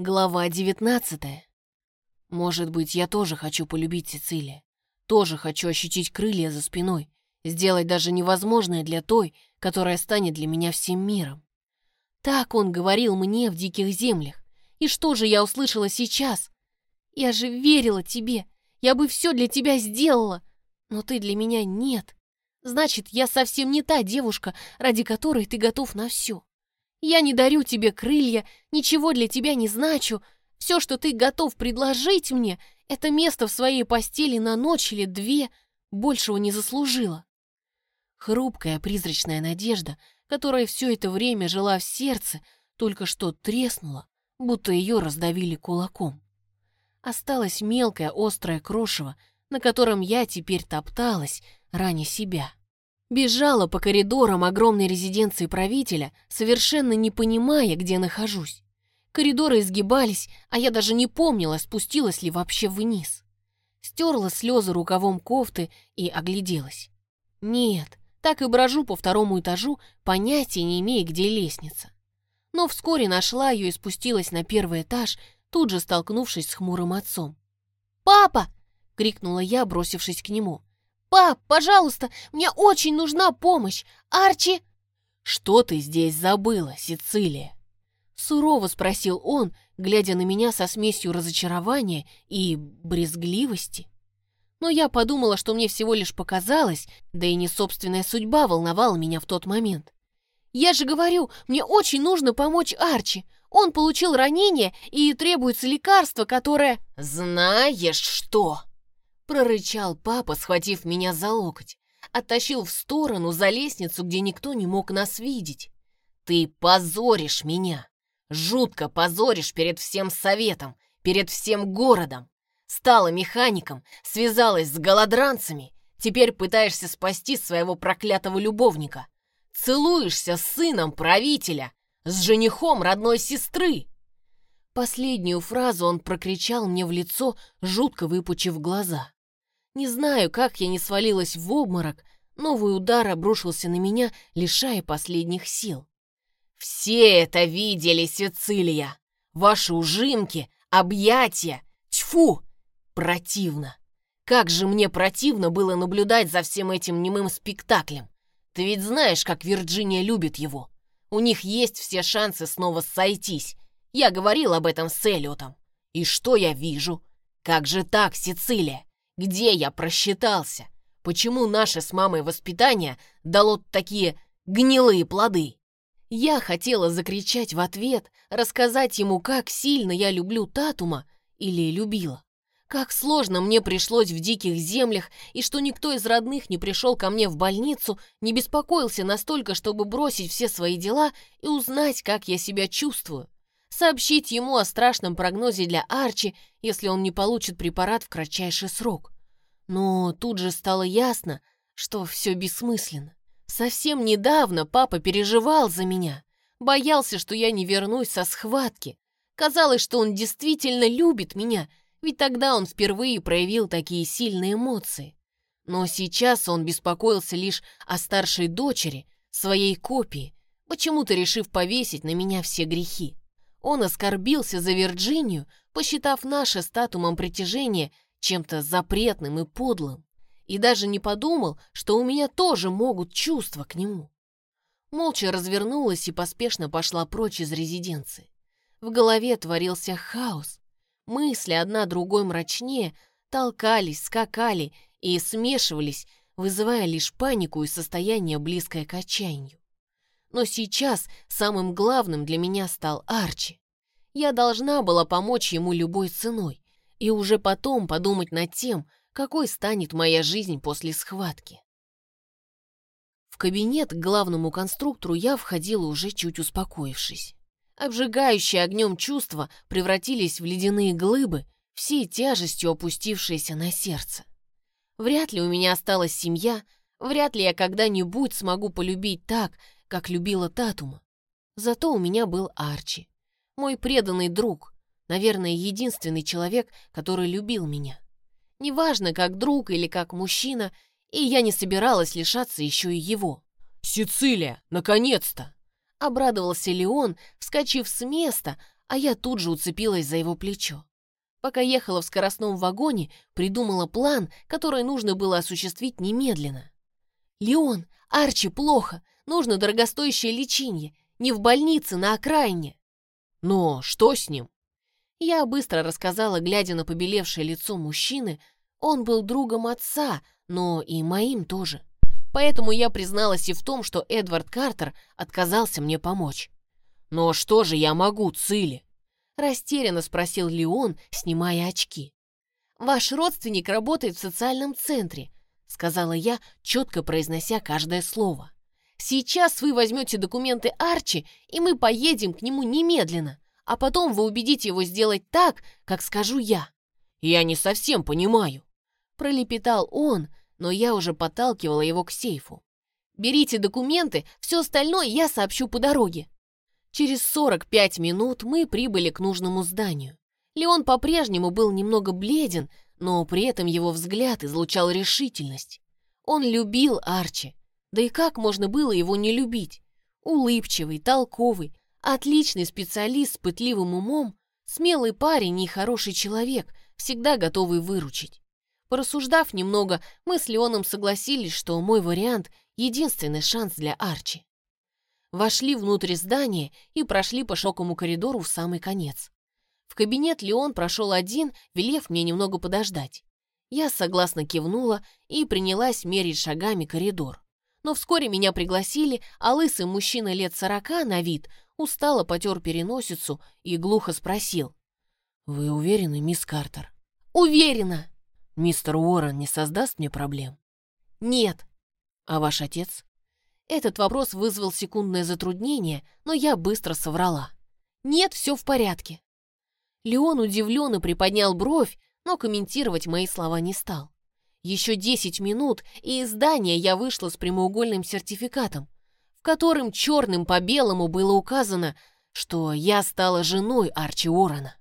Глава девятнадцатая. Может быть, я тоже хочу полюбить Сицилия. Тоже хочу ощутить крылья за спиной, сделать даже невозможное для той, которая станет для меня всем миром. Так он говорил мне в диких землях. И что же я услышала сейчас? Я же верила тебе. Я бы все для тебя сделала. Но ты для меня нет. Значит, я совсем не та девушка, ради которой ты готов на все. Я не дарю тебе крылья, ничего для тебя не значу. Все, что ты готов предложить мне, это место в своей постели на ночь или две, большего не заслужила. Хрупкая призрачная надежда, которая все это время жила в сердце, только что треснула, будто ее раздавили кулаком. Осталось мелкое острое крошево, на котором я теперь топталась, раня себя. Бежала по коридорам огромной резиденции правителя, совершенно не понимая, где нахожусь. Коридоры изгибались, а я даже не помнила, спустилась ли вообще вниз. Стерла слезы рукавом кофты и огляделась. Нет, так и брожу по второму этажу, понятия не имея, где лестница. Но вскоре нашла ее и спустилась на первый этаж, тут же столкнувшись с хмурым отцом. «Папа!» — крикнула я, бросившись к нему. «Пап, пожалуйста, мне очень нужна помощь! Арчи...» «Что ты здесь забыла, Сицилия?» Сурово спросил он, глядя на меня со смесью разочарования и брезгливости. Но я подумала, что мне всего лишь показалось, да и не собственная судьба волновала меня в тот момент. «Я же говорю, мне очень нужно помочь Арчи. Он получил ранение и требуется лекарство, которое...» «Знаешь что?» Прорычал папа, схватив меня за локоть. Оттащил в сторону за лестницу, где никто не мог нас видеть. «Ты позоришь меня! Жутко позоришь перед всем советом, перед всем городом! Стала механиком, связалась с голодранцами, теперь пытаешься спасти своего проклятого любовника. Целуешься с сыном правителя, с женихом родной сестры!» Последнюю фразу он прокричал мне в лицо, жутко выпучив глаза. Не знаю, как я не свалилась в обморок, новый удар обрушился на меня, лишая последних сил. «Все это видели, Сицилия! Ваши ужимки, объятия! Тьфу! Противно! Как же мне противно было наблюдать за всем этим немым спектаклем! Ты ведь знаешь, как Вирджиния любит его! У них есть все шансы снова сойтись! Я говорил об этом с Эллиотом! И что я вижу? Как же так, Сицилия? Где я просчитался? Почему наше с мамой воспитание дало такие гнилые плоды? Я хотела закричать в ответ, рассказать ему, как сильно я люблю Татума или любила. Как сложно мне пришлось в диких землях, и что никто из родных не пришел ко мне в больницу, не беспокоился настолько, чтобы бросить все свои дела и узнать, как я себя чувствую. Сообщить ему о страшном прогнозе для Арчи, если он не получит препарат в кратчайший срок. Но тут же стало ясно, что все бессмысленно. Совсем недавно папа переживал за меня, боялся, что я не вернусь со схватки. Казалось, что он действительно любит меня, ведь тогда он впервые проявил такие сильные эмоции. Но сейчас он беспокоился лишь о старшей дочери, своей копии, почему-то решив повесить на меня все грехи. Он оскорбился за Вирджинию, посчитав наше статумом притяжения чем-то запретным и подлым, и даже не подумал, что у меня тоже могут чувства к нему. Молча развернулась и поспешно пошла прочь из резиденции. В голове творился хаос. Мысли одна другой мрачнее толкались, скакали и смешивались, вызывая лишь панику и состояние, близкое к отчаянию. Но сейчас самым главным для меня стал Арчи. Я должна была помочь ему любой ценой, и уже потом подумать над тем, какой станет моя жизнь после схватки. В кабинет к главному конструктору я входила уже чуть успокоившись. Обжигающие огнем чувства превратились в ледяные глыбы, всей тяжестью опустившиеся на сердце. Вряд ли у меня осталась семья, вряд ли я когда-нибудь смогу полюбить так, как любила Татума. Зато у меня был Арчи, мой преданный друг, Наверное, единственный человек, который любил меня. Неважно, как друг или как мужчина, и я не собиралась лишаться еще и его. «Сицилия, наконец-то!» Обрадовался Леон, вскочив с места, а я тут же уцепилась за его плечо. Пока ехала в скоростном вагоне, придумала план, который нужно было осуществить немедленно. «Леон, Арчи плохо, нужно дорогостоящее лечение, не в больнице, на окраине». «Но что с ним?» Я быстро рассказала, глядя на побелевшее лицо мужчины, он был другом отца, но и моим тоже. Поэтому я призналась и в том, что Эдвард Картер отказался мне помочь. «Но что же я могу, Цили?» Растерянно спросил Леон, снимая очки. «Ваш родственник работает в социальном центре», сказала я, четко произнося каждое слово. «Сейчас вы возьмете документы Арчи, и мы поедем к нему немедленно, а потом вы убедите его сделать так, как скажу я». «Я не совсем понимаю», пролепетал он, но я уже подталкивала его к сейфу. «Берите документы, все остальное я сообщу по дороге». Через 45 минут мы прибыли к нужному зданию. Леон по-прежнему был немного бледен, но при этом его взгляд излучал решительность. Он любил Арчи. Да и как можно было его не любить? Улыбчивый, толковый, отличный специалист с пытливым умом, смелый парень и хороший человек, всегда готовый выручить. Порассуждав немного, мы с Леоном согласились, что мой вариант — единственный шанс для Арчи. Вошли внутрь здания и прошли по широкому коридору в самый конец. В кабинет Леон прошел один, велев мне немного подождать. Я согласно кивнула и принялась мерить шагами коридор. Но вскоре меня пригласили, а лысый мужчина лет сорока на вид устало потер переносицу и глухо спросил. «Вы уверены, мисс Картер?» «Уверена!» «Мистер Уоррен не создаст мне проблем?» «Нет». «А ваш отец?» Этот вопрос вызвал секундное затруднение, но я быстро соврала. «Нет, все в порядке». Леон удивленно приподнял бровь, но комментировать мои слова не стал. Еще десять минут, и из здания я вышла с прямоугольным сертификатом, в котором черным по белому было указано, что я стала женой Арчи Уоррена.